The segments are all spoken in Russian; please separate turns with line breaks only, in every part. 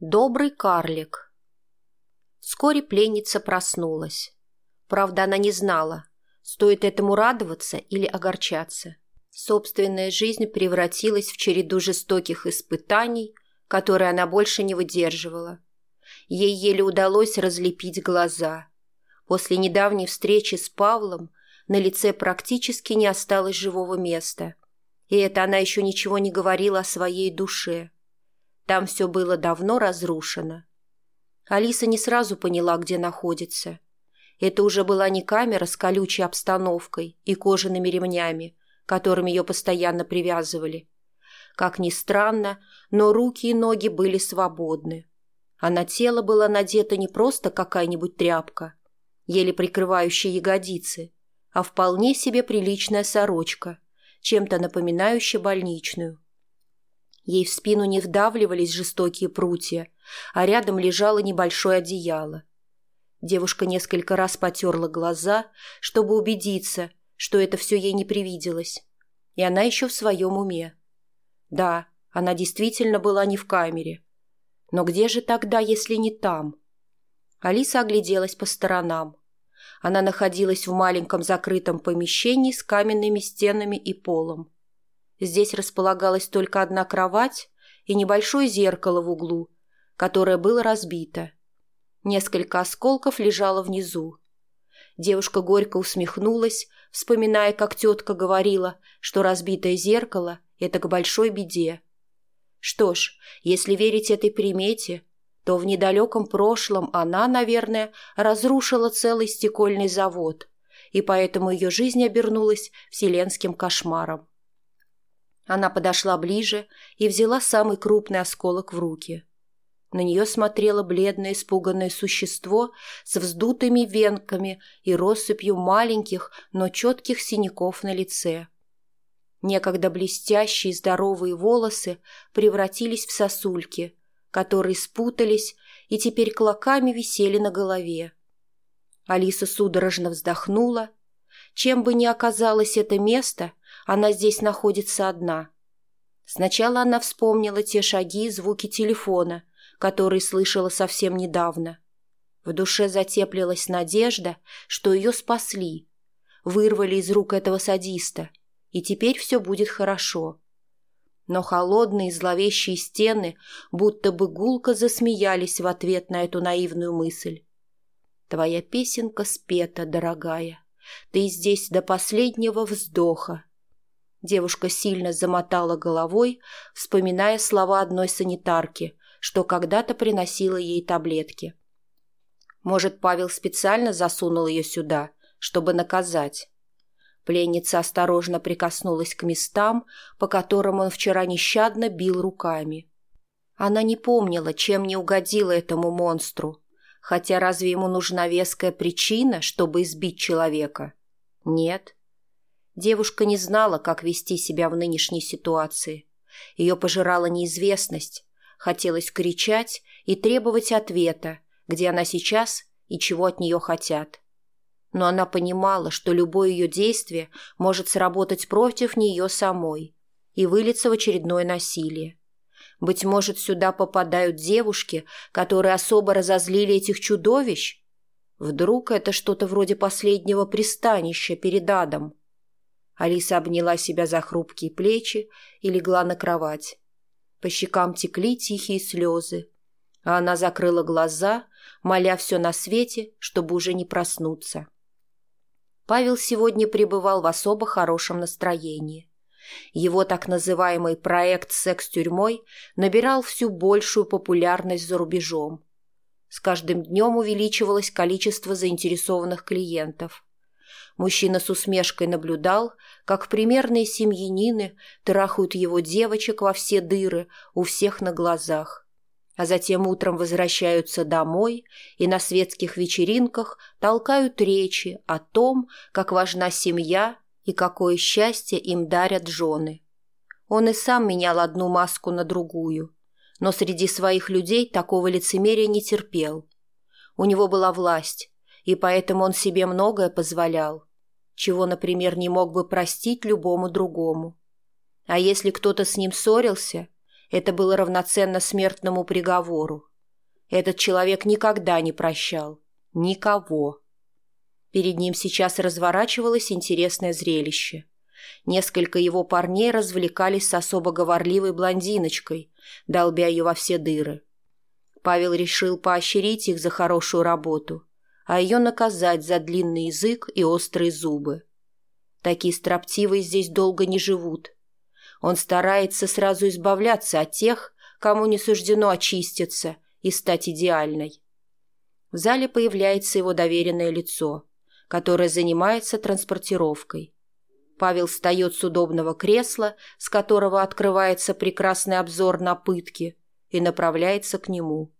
Добрый карлик. Вскоре пленница проснулась. Правда, она не знала, стоит этому радоваться или огорчаться. Собственная жизнь превратилась в череду жестоких испытаний, которые она больше не выдерживала. Ей еле удалось разлепить глаза. После недавней встречи с Павлом на лице практически не осталось живого места. И это она еще ничего не говорила о своей душе. — там все было давно разрушено. Алиса не сразу поняла, где находится. Это уже была не камера с колючей обстановкой и кожаными ремнями, которыми ее постоянно привязывали. Как ни странно, но руки и ноги были свободны. А на тело была надета не просто какая-нибудь тряпка, еле прикрывающая ягодицы, а вполне себе приличная сорочка, чем-то напоминающая больничную – Ей в спину не вдавливались жестокие прутья, а рядом лежало небольшое одеяло. Девушка несколько раз потерла глаза, чтобы убедиться, что это все ей не привиделось. И она еще в своем уме. Да, она действительно была не в камере. Но где же тогда, если не там? Алиса огляделась по сторонам. Она находилась в маленьком закрытом помещении с каменными стенами и полом. Здесь располагалась только одна кровать и небольшое зеркало в углу, которое было разбито. Несколько осколков лежало внизу. Девушка горько усмехнулась, вспоминая, как тетка говорила, что разбитое зеркало – это к большой беде. Что ж, если верить этой примете, то в недалеком прошлом она, наверное, разрушила целый стекольный завод, и поэтому ее жизнь обернулась вселенским кошмаром. Она подошла ближе и взяла самый крупный осколок в руки. На нее смотрело бледное испуганное существо с вздутыми венками и россыпью маленьких, но четких синяков на лице. Некогда блестящие здоровые волосы превратились в сосульки, которые спутались и теперь клоками висели на голове. Алиса судорожно вздохнула. Чем бы ни оказалось это место, она здесь находится одна. Сначала она вспомнила те шаги и звуки телефона, которые слышала совсем недавно. В душе затеплилась надежда, что ее спасли, вырвали из рук этого садиста, и теперь все будет хорошо. Но холодные зловещие стены будто бы гулко засмеялись в ответ на эту наивную мысль. «Твоя песенка спета, дорогая. Ты здесь до последнего вздоха. Девушка сильно замотала головой, вспоминая слова одной санитарки, что когда-то приносила ей таблетки. Может, Павел специально засунул ее сюда, чтобы наказать? Пленница осторожно прикоснулась к местам, по которым он вчера нещадно бил руками. Она не помнила, чем не угодила этому монстру, хотя разве ему нужна веская причина, чтобы избить человека? Нет. — Девушка не знала, как вести себя в нынешней ситуации. Ее пожирала неизвестность, хотелось кричать и требовать ответа, где она сейчас и чего от нее хотят. Но она понимала, что любое ее действие может сработать против нее самой и вылиться в очередное насилие. Быть может, сюда попадают девушки, которые особо разозлили этих чудовищ? Вдруг это что-то вроде последнего пристанища перед адом – Алиса обняла себя за хрупкие плечи и легла на кровать. По щекам текли тихие слезы. А она закрыла глаза, моля все на свете, чтобы уже не проснуться. Павел сегодня пребывал в особо хорошем настроении. Его так называемый проект секс-тюрьмой набирал всю большую популярность за рубежом. С каждым днем увеличивалось количество заинтересованных клиентов – Мужчина с усмешкой наблюдал, как примерные семьянины трахают его девочек во все дыры у всех на глазах. А затем утром возвращаются домой и на светских вечеринках толкают речи о том, как важна семья и какое счастье им дарят жены. Он и сам менял одну маску на другую, но среди своих людей такого лицемерия не терпел. У него была власть, и поэтому он себе многое позволял, чего, например, не мог бы простить любому другому. А если кто-то с ним ссорился, это было равноценно смертному приговору. Этот человек никогда не прощал. Никого. Перед ним сейчас разворачивалось интересное зрелище. Несколько его парней развлекались с особо говорливой блондиночкой, долбя ее во все дыры. Павел решил поощрить их за хорошую работу а ее наказать за длинный язык и острые зубы. Такие строптивые здесь долго не живут. Он старается сразу избавляться от тех, кому не суждено очиститься и стать идеальной. В зале появляется его доверенное лицо, которое занимается транспортировкой. Павел встает с удобного кресла, с которого открывается прекрасный обзор на пытки, и направляется к нему.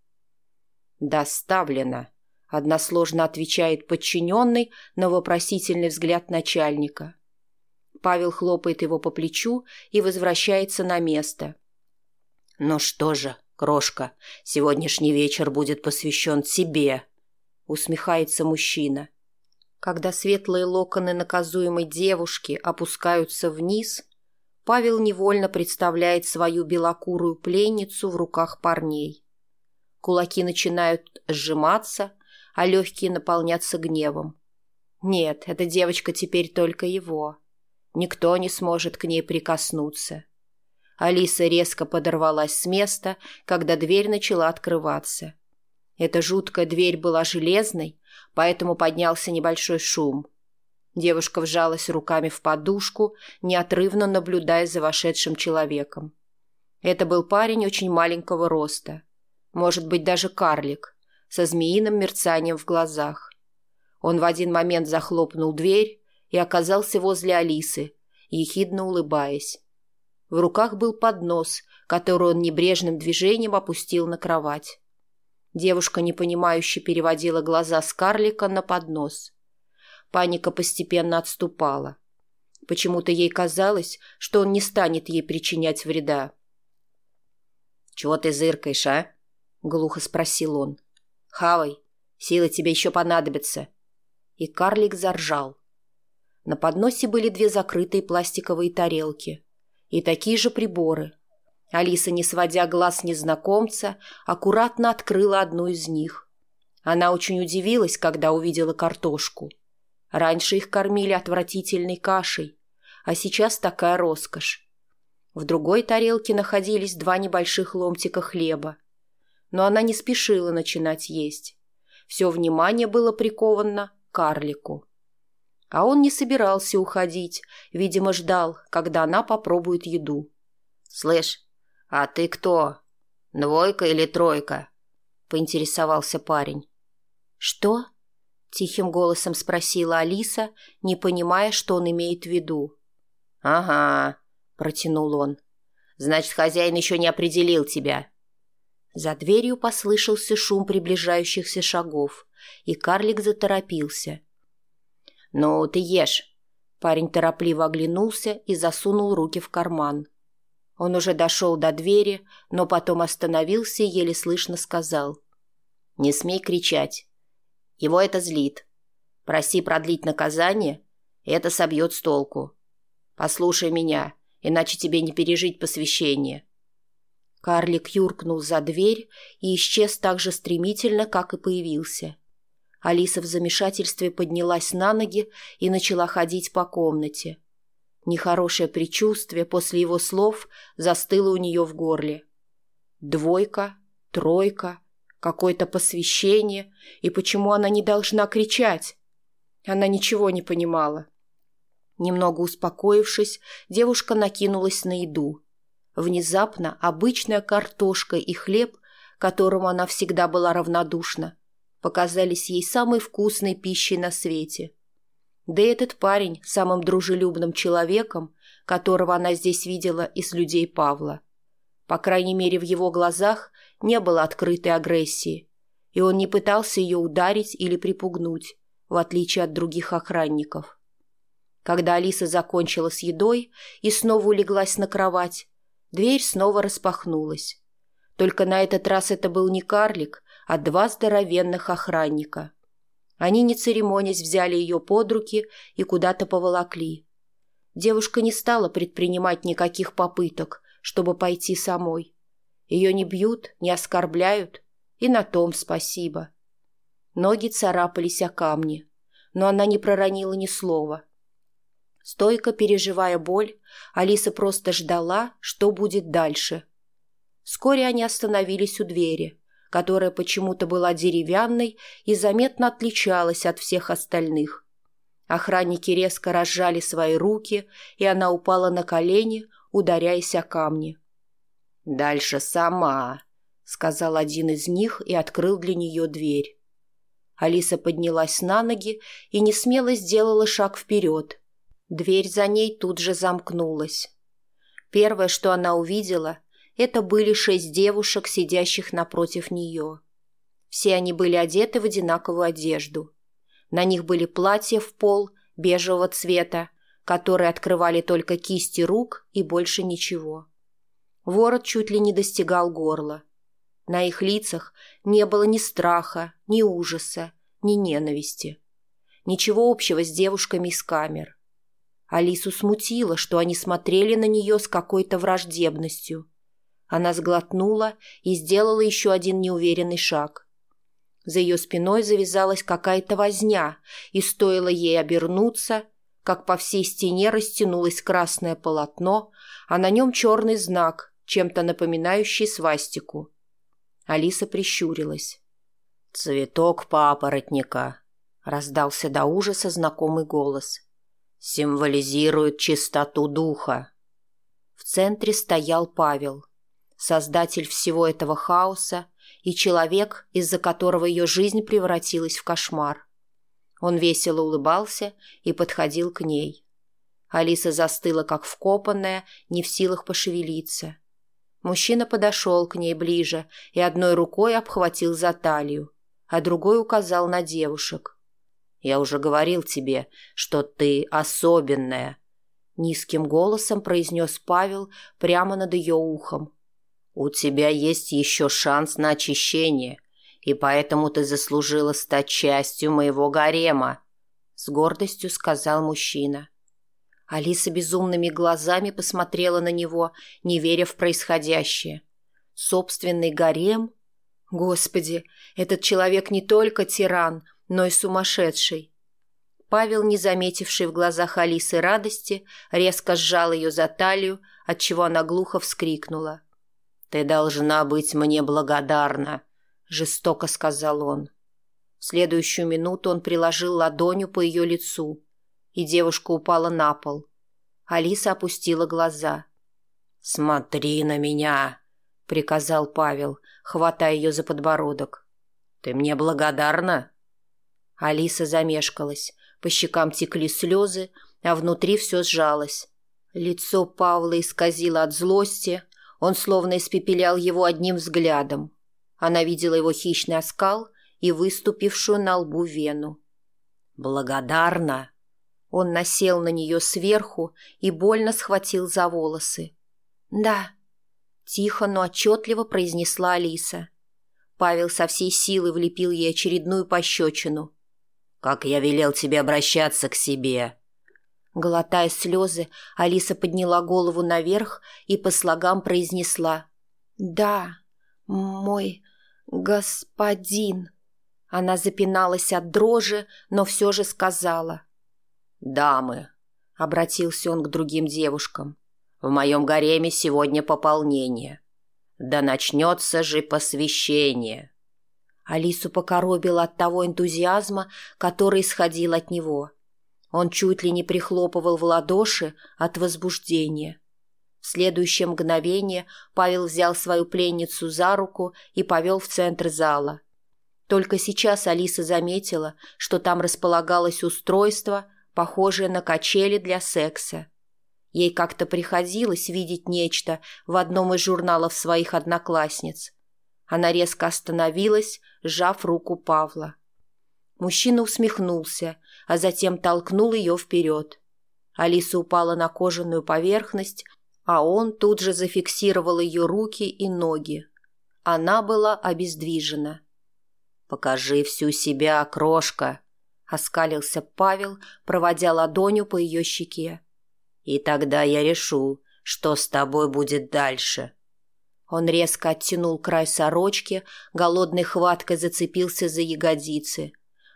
«Доставлено!» односложно отвечает подчиненный на вопросительный взгляд начальника. Павел хлопает его по плечу и возвращается на место. «Ну что же, крошка, сегодняшний вечер будет посвящен тебе», — усмехается мужчина. Когда светлые локоны наказуемой девушки опускаются вниз, Павел невольно представляет свою белокурую пленницу в руках парней. Кулаки начинают сжиматься — а легкие наполнятся гневом. Нет, эта девочка теперь только его. Никто не сможет к ней прикоснуться. Алиса резко подорвалась с места, когда дверь начала открываться. Эта жуткая дверь была железной, поэтому поднялся небольшой шум. Девушка вжалась руками в подушку, неотрывно наблюдая за вошедшим человеком. Это был парень очень маленького роста. Может быть, даже карлик – со змеиным мерцанием в глазах. Он в один момент захлопнул дверь и оказался возле Алисы, ехидно улыбаясь. В руках был поднос, который он небрежным движением опустил на кровать. Девушка, непонимающе, переводила глаза с карлика на поднос. Паника постепенно отступала. Почему-то ей казалось, что он не станет ей причинять вреда. «Чего ты зыркаешь, а?» — глухо спросил он. Хавай, силы тебе еще понадобятся». И карлик заржал. На подносе были две закрытые пластиковые тарелки и такие же приборы. Алиса, не сводя глаз незнакомца, аккуратно открыла одну из них. Она очень удивилась, когда увидела картошку. Раньше их кормили отвратительной кашей, а сейчас такая роскошь. В другой тарелке находились два небольших ломтика хлеба – но она не спешила начинать есть. Все внимание было приковано к карлику. А он не собирался уходить, видимо, ждал, когда она попробует еду. «Слышь, а ты кто? Двойка или тройка?» – поинтересовался парень. «Что?» – тихим голосом спросила Алиса, не понимая, что он имеет в виду. «Ага», – протянул он. «Значит, хозяин еще не определил тебя. За дверью послышался шум приближающихся шагов, и карлик заторопился. «Ну, ты ешь!» Парень торопливо оглянулся и засунул руки в карман. Он уже дошел до двери, но потом остановился и еле слышно сказал. «Не смей кричать. Его это злит. Проси продлить наказание, это собьет с толку. Послушай меня, иначе тебе не пережить посвящение. Карлик юркнул за дверь и исчез так же стремительно, как и появился. Алиса в замешательстве поднялась на ноги и начала ходить по комнате. Нехорошее предчувствие после его слов застыло у нее в горле. Двойка, тройка, какое-то посвящение, и почему она не должна кричать? Она ничего не понимала. Немного успокоившись, девушка накинулась на еду – Внезапно обычная картошка и хлеб, которому она всегда была равнодушна, показались ей самой вкусной пищей на свете. Да и этот парень самым дружелюбным человеком, которого она здесь видела из людей Павла. По крайней мере, в его глазах не было открытой агрессии, и он не пытался ее ударить или припугнуть, в отличие от других охранников. Когда Алиса закончила с едой и снова улеглась на кровать, Дверь снова распахнулась. Только на этот раз это был не карлик, а два здоровенных охранника. Они, не церемонясь, взяли ее под руки и куда-то поволокли. Девушка не стала предпринимать никаких попыток, чтобы пойти самой. Ее не бьют, не оскорбляют, и на том спасибо. Ноги царапались о камни, но она не проронила ни слова. Стойко переживая боль, Алиса просто ждала, что будет дальше. Вскоре они остановились у двери, которая почему-то была деревянной и заметно отличалась от всех остальных. Охранники резко разжали свои руки, и она упала на колени, ударяясь о камни. «Дальше сама», — сказал один из них и открыл для нее дверь. Алиса поднялась на ноги и несмело сделала шаг вперед, Дверь за ней тут же замкнулась. Первое, что она увидела, это были шесть девушек, сидящих напротив нее. Все они были одеты в одинаковую одежду. На них были платья в пол бежевого цвета, которые открывали только кисти рук и больше ничего. Ворот чуть ли не достигал горла. На их лицах не было ни страха, ни ужаса, ни ненависти. Ничего общего с девушками из камер. Алису смутило, что они смотрели на нее с какой-то враждебностью. Она сглотнула и сделала еще один неуверенный шаг. За ее спиной завязалась какая-то возня, и стоило ей обернуться, как по всей стене растянулось красное полотно, а на нем черный знак, чем-то напоминающий свастику. Алиса прищурилась. «Цветок папоротника», — раздался до ужаса знакомый голос символизирует чистоту духа. В центре стоял Павел, создатель всего этого хаоса и человек, из-за которого ее жизнь превратилась в кошмар. Он весело улыбался и подходил к ней. Алиса застыла, как вкопанная, не в силах пошевелиться. Мужчина подошел к ней ближе и одной рукой обхватил за талию, а другой указал на девушек – я уже говорил тебе, что ты особенная», — низким голосом произнес Павел прямо над ее ухом. «У тебя есть еще шанс на очищение, и поэтому ты заслужила стать частью моего гарема», — с гордостью сказал мужчина. Алиса безумными глазами посмотрела на него, не веря в происходящее. «Собственный гарем? Господи, этот человек не только тиран, — но и сумасшедшей. Павел, не заметивший в глазах Алисы радости, резко сжал ее за талию, отчего она глухо вскрикнула. «Ты должна быть мне благодарна», — жестоко сказал он. В следующую минуту он приложил ладонью по ее лицу, и девушка упала на пол. Алиса опустила глаза. «Смотри на меня!» — приказал Павел, хватая ее за подбородок. «Ты мне благодарна?» Алиса замешкалась. По щекам текли слезы, а внутри все сжалось. Лицо Павла исказило от злости. Он словно испепелял его одним взглядом. Она видела его хищный оскал и выступившую на лбу вену. «Благодарна!» Он насел на нее сверху и больно схватил за волосы. «Да», — тихо, но отчетливо произнесла Алиса. Павел со всей силы влепил ей очередную пощечину — как я велел тебе обращаться к себе!» Глотая слезы, Алиса подняла голову наверх и по слогам произнесла «Да, мой господин». Она запиналась от дрожи, но все же сказала «Дамы», — обратился он к другим девушкам, «в моем гареме сегодня пополнение. Да начнется же посвящение». Алису покоробило от того энтузиазма, который исходил от него. Он чуть ли не прихлопывал в ладоши от возбуждения. В следующее мгновение Павел взял свою пленницу за руку и повел в центр зала. Только сейчас Алиса заметила, что там располагалось устройство, похожее на качели для секса. Ей как-то приходилось видеть нечто в одном из журналов своих одноклассниц – она резко остановилась, сжав руку Павла. Мужчина усмехнулся, а затем толкнул ее вперед. Алиса упала на кожаную поверхность, а он тут же зафиксировал ее руки и ноги. Она была обездвижена. «Покажи всю себя, крошка!» — оскалился Павел, проводя ладонью по ее щеке. «И тогда я решу, что с тобой будет дальше». Он резко оттянул край сорочки, голодной хваткой зацепился за ягодицы.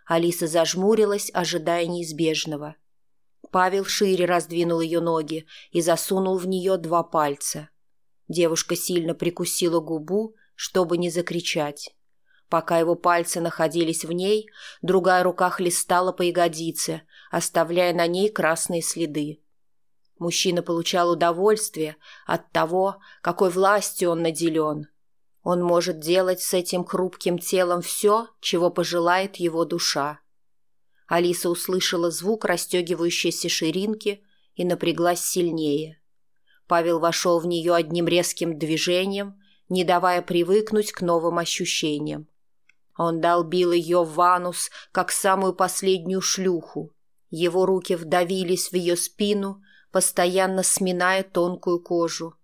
Алиса зажмурилась, ожидая неизбежного. Павел шире раздвинул ее ноги и засунул в нее два пальца. Девушка сильно прикусила губу, чтобы не закричать. Пока его пальцы находились в ней, другая рука хлестала по ягодице, оставляя на ней красные следы. Мужчина получал удовольствие от того, какой властью он наделен. Он может делать с этим хрупким телом все, чего пожелает его душа. Алиса услышала звук расстегивающейся ширинки и напряглась сильнее. Павел вошел в нее одним резким движением, не давая привыкнуть к новым ощущениям. Он долбил ее в анус, как самую последнюю шлюху. Его руки вдавились в ее спину, постоянно сминая тонкую кожу.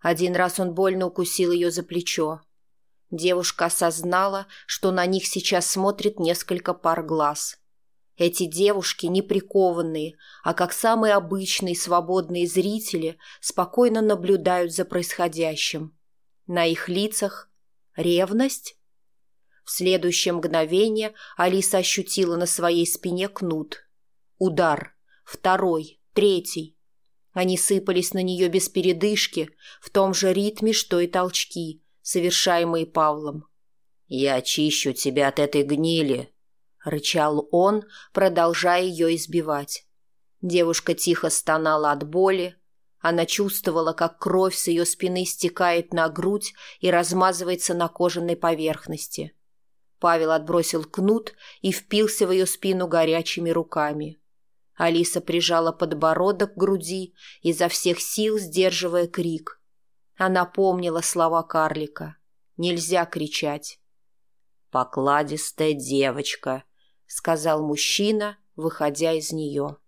Один раз он больно укусил ее за плечо. Девушка осознала, что на них сейчас смотрит несколько пар глаз. Эти девушки, не прикованные, а как самые обычные свободные зрители, спокойно наблюдают за происходящим. На их лицах ревность. В следующее мгновение Алиса ощутила на своей спине кнут. Удар. Второй. Третий. Они сыпались на нее без передышки, в том же ритме, что и толчки, совершаемые Павлом. «Я очищу тебя от этой гнили», — рычал он, продолжая ее избивать. Девушка тихо стонала от боли. Она чувствовала, как кровь с ее спины стекает на грудь и размазывается на кожаной поверхности. Павел отбросил кнут и впился в ее спину горячими руками. Алиса прижала подбородок к груди, изо всех сил сдерживая крик. Она помнила слова карлика. «Нельзя кричать». «Покладистая девочка», — сказал мужчина, выходя из нее.